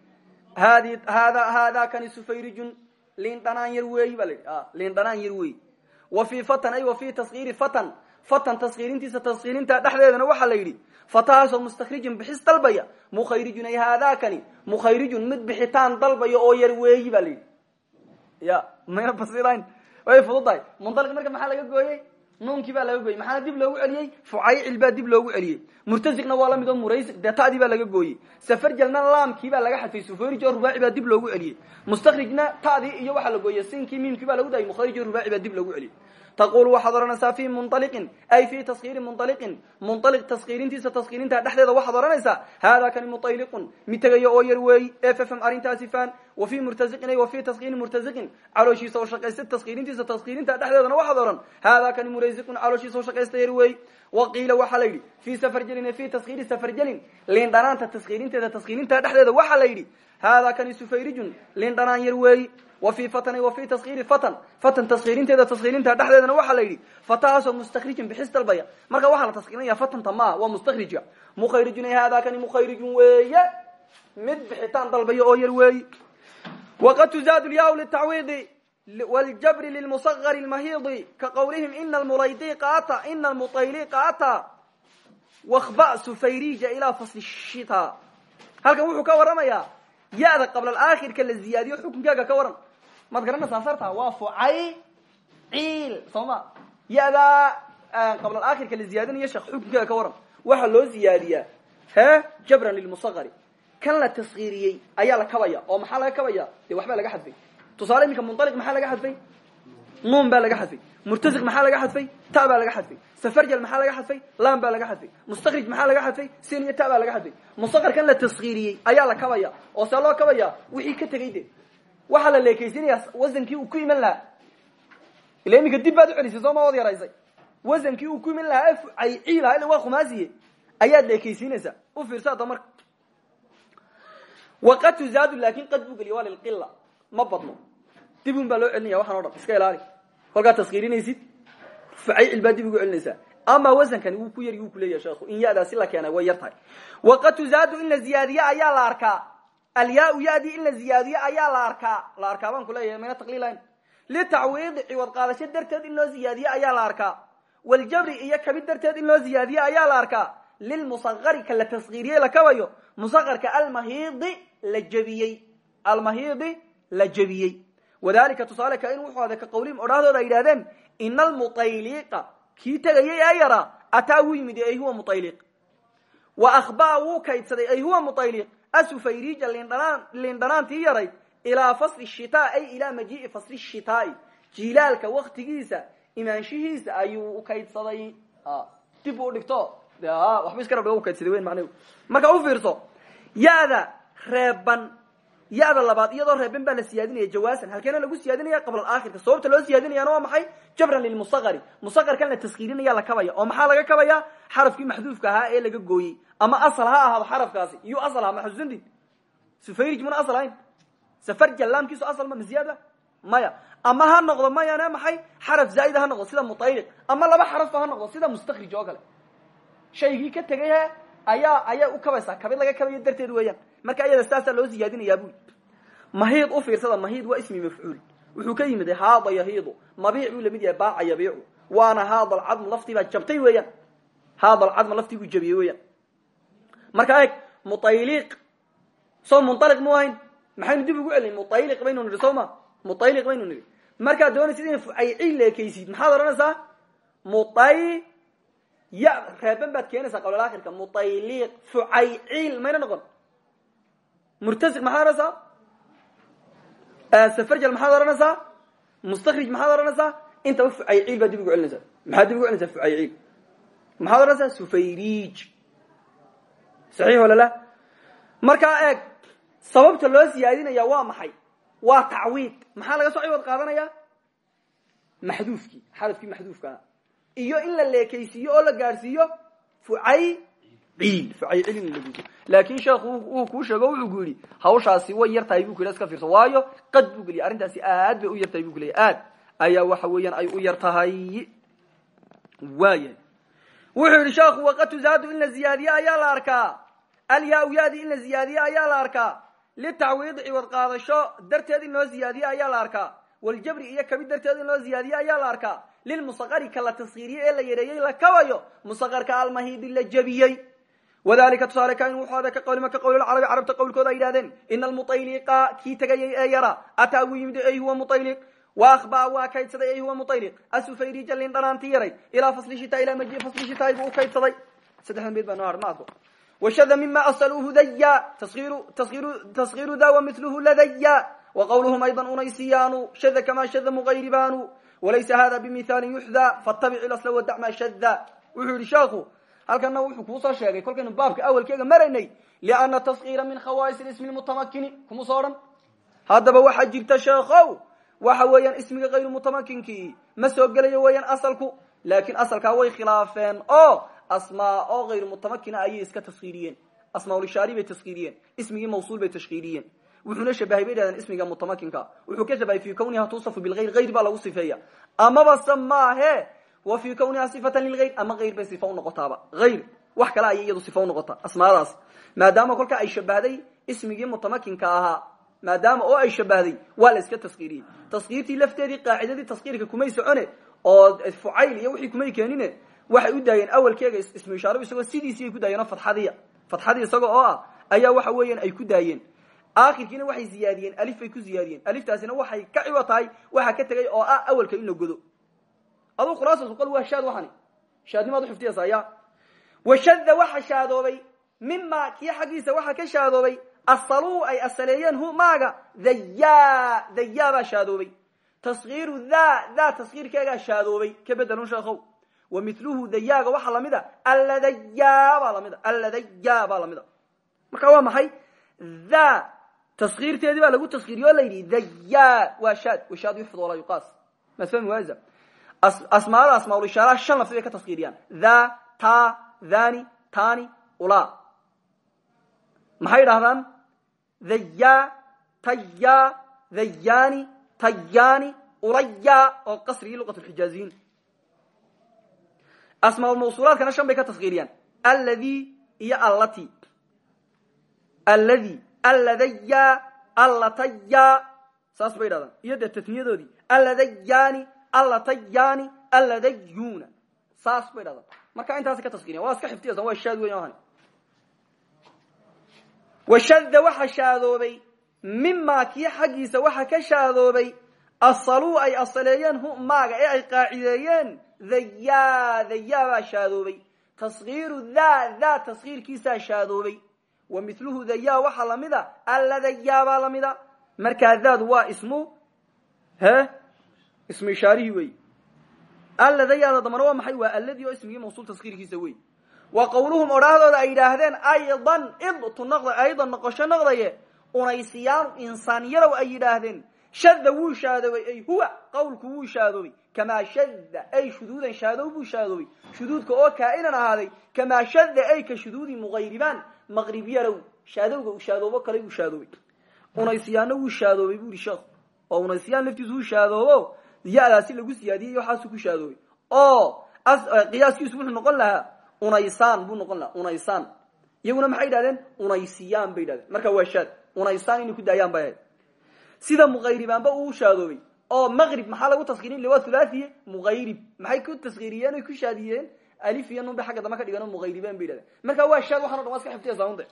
hadi hada hada kani sufayrijun liindhanaan yar weeyi ba la yidhi liindhanaan yar weeyi wa fi fatan ay wa fi taskiiri fatan fatan taskiirintiisa la fatahaasoo mustakrijin bixis dalbaya mukhayrijun ay haadakani mukhayrijun mid bixitaan dalbaya oo yar weeyi ba la yidhi. Ya mayna basiran way fududahay. Mundaliq marka maxaa laga gooyey? Nuunkii baa laga gooyey. Maxaana dib loogu celiyey? Fucaycil baa dib loogu celiyey. Murtasiqna waa la mid oo muraysiq dee ta'dii baa laga gooyey. Safarjalna baa laga xadfay sufarij oo rubaaci baa dib loogu celiyey. Mustakrijna ta'dii iyo waxaa la gooyey sinkii miimkii baa lagu daayay mukharij oo rubaaci baa dib loogu celiyey taqul waxaad odhanaysaa fi munaliqin ay fi taskiiri munaliqin munaliq taskiirintiisa taskiirinta dhexdeeda waxaad odhanaysaa hada kani muayliqun mid tegayo oo yar weeyi ee fafham arrintaasi faan wa fi murtaziqin ay wa fi taskiiri murtaziqin calooshiisa oo shaqaysta taskiirintiisa taskiirinta dhexdeedana waxaad odhan hada kani muraysiqun calooshiisa oo shaqaysta yar weeyi wa qiila waxaa la yidhi fi safarjelin fi taskiiri safarjelin liindhanaanta taskiirinteeda taskiirinta dhexdeeda waxaa la yidhi hada kani sufayrijun liindhanaan yar weeyi wa fi fatan wa fi taskiiri fatan fatan taskiirinteeda taskiirinta dhexdeedana waxaa la yidhi fatahaasoo mustakrijin bixis dalbaya marka waxaa la taskiirinaya fatanta maa waa mustakrijka mukhayrijun ay hada kani mukhayrijun weeye mid bixitaan dalbaya oo yar weeyi waqad tuzaadu lyaw litacwiidi wljabri lilmusagari lmahiidi ka qawlihim ina almulaydiqa ata ina almuayliqa ata wakba sufayrija ilaa fasli shita halkan wuxuu ka waramayaa ya-da qabla aakhirka la ziyaadiyo xukunkaaga ka waran maad garanaysaa sarta waa fucay ciil soo ma? Ya-da qabla aakhirka la ziyaadinayo sheekh xukunkaaga ka waran. Waxaa loo ziyaadiyaa he jabran lilmusagari kan la taskiiriyey ayaa la kabaya oo maxaa laga kabaya? Dee waxbaa laga xadfay. Tusaale iminka munaliq maxaa laga xadfay? Nuun baa laga xadfay. Murtasiq maxaa laga xadfay? Ta baa laga xadfay. Safarjal maxaa laga xadfay? Lam baa laga xadfay. Mustakrij maxaa laga xadfay? Sin iyo ta baa laga xadfay. Musaqarkan la taskiiriyey ayaa la kabaya. Oo see loo kabaya wixii ka tegay de waxaa la leekaysinaya wasankii uu ku iman lahaa. Ila iminka dib baad ucelisay soo ma wad yaraysay. Wasankii uu ku iman lahaa ay ciil aha ila waa khumaasiye. Ayaad leekaysiinaysaa u fiirsa hadda waqad tuzaadu laakin qad buu geliya waa lilqila ma badno. Dibun baa loo celinaya waxaan o dhan iska ilaali. Kolkaad taskiirinaysid. Facaycil baa dib ugu celinaysaa. Ama wasankani wuu ku yari wuu kuleeyahay sheekhu in ya-daasi la keenay way yar waqad tuzaadu in la ayaa la arkaa alyaa yadi in la ziyaadiye ayaa la arkaa la arkaa baan kuleeyahay mayna taqliilayn. Litacwiidi ciwad qaadasho darteed in loo ziyaadiye ayaa la arkaa waljabri iyo kabid darteed in loo ziyaadiye ayaa la arkaa lilmusaqari ka la tasgiiriyey la kabayo musaqarka almahiidi la jebiyey almahiidi la jebiyey wadalika tusaale ka in wuxuu aday ka qawlihim odhahdooda ay yidhahdeen ina almutayliqa kii tegayay ee yaraa ataa wuu yimid ay huwa mutayliq wa akhbaa wuu kaydsaday ay huwa mutayliq asufayriija liindhanaantii yarayd ilaa fasli shitaa ay ilaa majii'i fasli shitaai jilaalka waktigiisa imaanshihiisa ayuu ukaydsaday dib u dhigto de waxba iska rabdhigo ukaydsaday wen macnahu marka u fiirso ya-da reeban ya-da labaad iyadoo reeban baa la siyaadinaya jawaasan halkeena lagu siyaadinaya qabla aakhirka sababta loo siyaadinayaana waa maxay jabran lilmusaqari musaqarkan la taskiirinaya la kabaya oo maxaa laga kabaya xarafkii maxduufka ahaa ee laga gooyey. Ama asal ha ahaado xarafkaasi. Iyuu asal ahaa maxuusandid sufayrij muna asal ahayn. Safarja laamkiisu asal ma masiyaada maya. Ama ha noqdo mayane maxay? Xaraf zaaida ha noqdo sida mutayliq ama laba xarafba ha noqdo sida mustakrij oo kale. Shaygii ka tegay he ayaa ayaa u kabaysaa. Kabid laga kabayo darteed weeyaan. Marka iyada saasaa loo siyaadinayaa bui mahiid u fiirsada mahiid waa ismi mafcuul. Wuxuu ka yimid haada yahiidu. Mabiic buu la mid yahay baaca yabiicu. Waana haada alcadm laftii baa jabtay weeyaan haada alcadm laftii buu jabiyey weeyaan. Marka eeg mutayliq soo munaliq mu ahayn maxaynu dib ugu celin mutayliq baynu nidhi soo ma? Mutayliq baynu nidhi. Markaad doonaysid ina fucayciil leekaysid maxaad odhanaysaa? Muay ya reeban baad keenaysaa qawlalakhirka mutayliq fucayciil mayna noqon. Murtasiq maxaad odhanaysaa? Safarjal maxaad odhanaysaa? Mustakrij maxaad odhanaysaa? Intaba fucayciil baad dib ugu celinaysaa. Maxaad dib ugu celinaysaa fucayciil maxaad odhanaysaa sufayriij saxiix wala la markaa eeg sababta loo siyaadinaya waa maxay waa tacwiid maxaa laga soo ciwad qaadanaya maxduufkii xarafkii maxduufkaa iyo in la leekaysiiyo oo la gaadhsiiyo fucayciil fucayciil in lagudo laakin sheekhu wuu kuu sheego wuxuu ku yidhi hawshaasi way yar tahay bu ku yidhi iska fiirso waayo qad buu geliyay arrintaasi aad bay u yar tahay bu ku leeyay aad ayaa waxa weeyaan ay u yar tahay waaya wuxuu yidhi sheekhu waqad tuzaadu in la ziyaadiye ayaa la arkaa. Alyaa yaadi in la ziyaadiye ayaa la arkaa. Litacwiid ciwad qaadasho darteed in loo ziyaadiye ayaa la arkaa. Waljabri iyo kabid darteed in loo ziyaadiye ayaa la arkaa. Lilmusaqari ka la taskiiriye ee la yareeyey la kabayo musaqarka almahidi la jebiyey wadalika tusaale kain wuxuu ada ka qawlima ka qawlilcarabi carabta qawlkooda ay yidhahdeen ina almutayliqa kii tegayay ee yara ataa uu yimid ey huwa mutayliq wa akhbaa waa kaydsaday ey huwa mutayliq asufayriija lin dhanaanti yaray ilaa fasli shita ilaa maji fasli shitaay buu u kaydsaday saddexdan beed baa noo har ma adko wshada mima asaluuhu daya taskiru da wamiluhu ladaya waqawluhum ayضa unaysiyaanu shada kama shada mugayribanu walaysa hada bimihali yuxda fattabic ilasla wadac ma shada wuxuu yihi sheekhu halkana wuxuu kuusoo sheegay kolkaynu baabka awalkeega maraynay liana taskira min khawaais ismi mutamakini kuma soo odhan haddaba waxaa jirta sheekhow waxa weeyaan ismiga kayru mutamakinkii ma soo gelayo weeyaan asalku laakin asalkaa way khilaafeen. O asmaa oo hayru mutamakina ayay iska taskiiriyeen asmaaulshaari bay taskiiriyeen ismigii mawsuul bay tashkiiliyeen wuxuuna shabahay bay dhahdeen ismiga mutamakinka wuxuu ka shabahay fi kawniha tusafu bilgayr hayr baa lagu sifeeya. Amaba se maahe wa fi kawniha sifatan lilgayr ama hayr bay sifa unoqotaaba hayr wax kale ayay iyadu sifa unoqotaa asmaadaas. Maadaama kolka ay shabahday ismigii mutamakinka ahaa maadaama oo ay shabahday waa la iska taskiiriyey taskiirtii lafteedii qaacidadii taskiirka kumay socone oo fucayl iyo wixii kumay keenine waxay u daayeen awalkeega ismu ishaaradu isagoo sidiisii ay ku daayeen oo fadxadiya fadxadii isaga oo ah ayaa waxa weeyaan ay ku daayeen. Aakhirkiina waxay ziyaadiyeen alif bay ku ziyaadiyeen. Aliftaasina waxay ka ciwo tahay waxa ka tegay oo ah awalka in la godo. Aduu khulaasatu qol waa shaad waxani. Shaadnimaad uxiftiyaysaa ya washadda waxa shaadoobay mima kii asaluu ay asaleeyeen hu maaga daya daya baa shaadoobay taskiiru tha tha taskiirkeegaa shaadoobay ka bedelun sheekhow wamiluhu dayaaga waxaa la mid a alladaya baa la mid a alladaya baa la mid a marka waa maxay tha taskiirteedii baa lagu taskiiriye o la yidhi daya waa shaad washaad yufd walaa yuqaas masfami waza asmaada asmaalulishaaraha shan lafti bay ka taskiiriyaan tha ta thani tani ula maxay dhahdaan thaya taya thayani tayani ulaya oo qasrigii luqat lxijaaziyiin asmaaulmawsuulaadkana shan bay ka taskiiriyaan alladhi iyo allati alladhi alladaya allataya saas bay dhahdaan iyo dee tasniyadoodii alladayani allatayani alladayuna saas bay dhahdaa marka intaasi ka taskiiniya waa iska xifdiyaysan waa shaad weyn ahan washadda waxa shaadoobay mimaa kii xaggiisa waxa ka shaadoobay asaluu ay asaleeyeen maaga ee ay qaacideeyeen daya daya baa shaadoobay. Taskiiru da da taskiirkiisaa shaadoobay. Wa miluhu daya waxaa lamida alladaya baa lamida markaa daadu waa ismu he? Ismu ishaarihii wey. Alladayaada damana waa maxay? Waa alladii oo ismigii mawsuul wa qawluhum odhaahdooda ay yidhaahdeen aydan id tu noqda aydan noqosho noqdaye unaysiyaanu insaanyadow ay yidhaahdeen shadda wuu shaadoobay ay huwa qawlku wuu shaadoobay kamaa shadda ay shuduudan shaadow buu shaadoobay shuduudka oo kaa'inan ahaaday kamaa shadda ay ka shuduudi muqayribaan maqrib yarow shaadowga uu shaadoobo kale buu shaadoobay unaysiyaano wuu shaadoobay bu ihi sheekhu oo unaysiyaan laftiisu wuu shaadoobo? Ya-daasi lagu siyaadiyey waxaasuu ku shaadoobay oo qiyaaskiisu wuxuu noqon lahaa unaysaan buu noqon lahaa unaysaan. Iyaguna maxay yidhahdeen? Unaysiyaan bay yidhahdeen. Marka waa shaad. Unaysaan inay ku daayaan bay ahayd sida muqayribaanba uu shaadoobay oo maqrib maxaa lagu taskiirin waa thulaathiye muqayrib. Maxay ku taskiiriyeen oy ku shaadiyeen? Alif iyo nun bay xagga damba ka dhigan muqayribaan bay yidhahdeen. Marka waa shaad waxan o dhan waa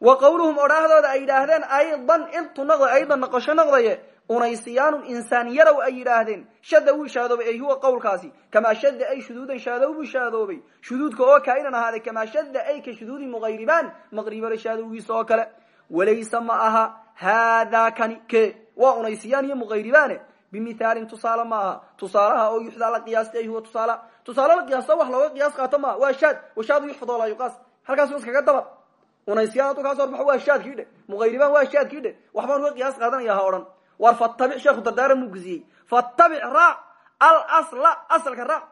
wa qawluhum odhaahdooda ay yidhaahdeen aydan intu noqda aydan noqosho noqdaye unaysiyaanun insaan yarow ay yidhaahdeen. Shadda wuu shaadoobay ay huwa qawlkaasi kamaa shadda ay shuduudan shaadow shaadoobay. Shuduudka oo kaa'inan ahaaday kamaa shadda ay ka shuduudi muqayribaan maqribale shaadowgiisa oo kale. Walaysa ma aha haadaa kani ke. Waa unaysiyaan iyo muqayribaane. Bimithaalin tusaale ma aha. Tusaalaha oo yuxdaa la qiyaastay ay huwa tusaala. Tusaale la qiyaasta wax looga qiyaas qaato maaha waa shaad. Washaadu yuxfad walaa yuqaas. Halkaas iskaga dabar unaysiyaan hadduu kaas horbaxo waa shaadkii dhe muqayribaan waa shaadkii dhe waxbaan qiyaas qaadanaya ha war fatabic sheekhu dardaaran muu guziyey. Fatabic raac alasla asalka raac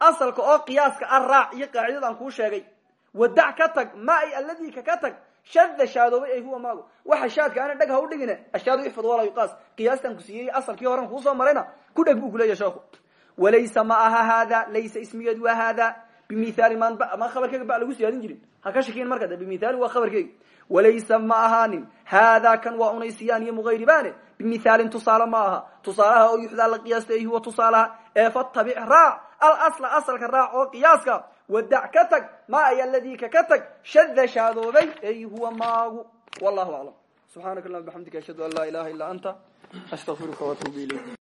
asalka oo qiyaaska a raac iyo qaacidada aan kuu sheegay. Wadac ka tag ma ay alladii ka ka tag shadda shaadoobay ay huwa maago waxa shaadka ana dheg u dhigine ashaadu ixfad walaa yuqaas. Qiyaastaan ku siiyey asalkii horen kuusoo marayna ku dheg buu kuleeyahy sheekhu. Walaysa ma aha haada laysa ismigeedu waa haada bimihaali maan maan khabarkeyga ba lagu siyaadin jirin ha ka shakiin marka de bimihaali waa khabarkeyga walaysa ma ahaanin haadaa kan waa unaysiyaan iyo muqayribaane bimithaalin tusaale ma aha tusaalaha oo yuxdaa la qiyaastay ay huwa tusaalaha ee fatabic raac alasla asalka raac oo qiyaaska wadac ka tag ma ay aladii ka ka tag shadda shaadoobay ay huwa maagu wallahu aclam subxaanaka allahuma bxamdika ashhadu an laa ilaha illa anta astaqfiruka watuubu ilayk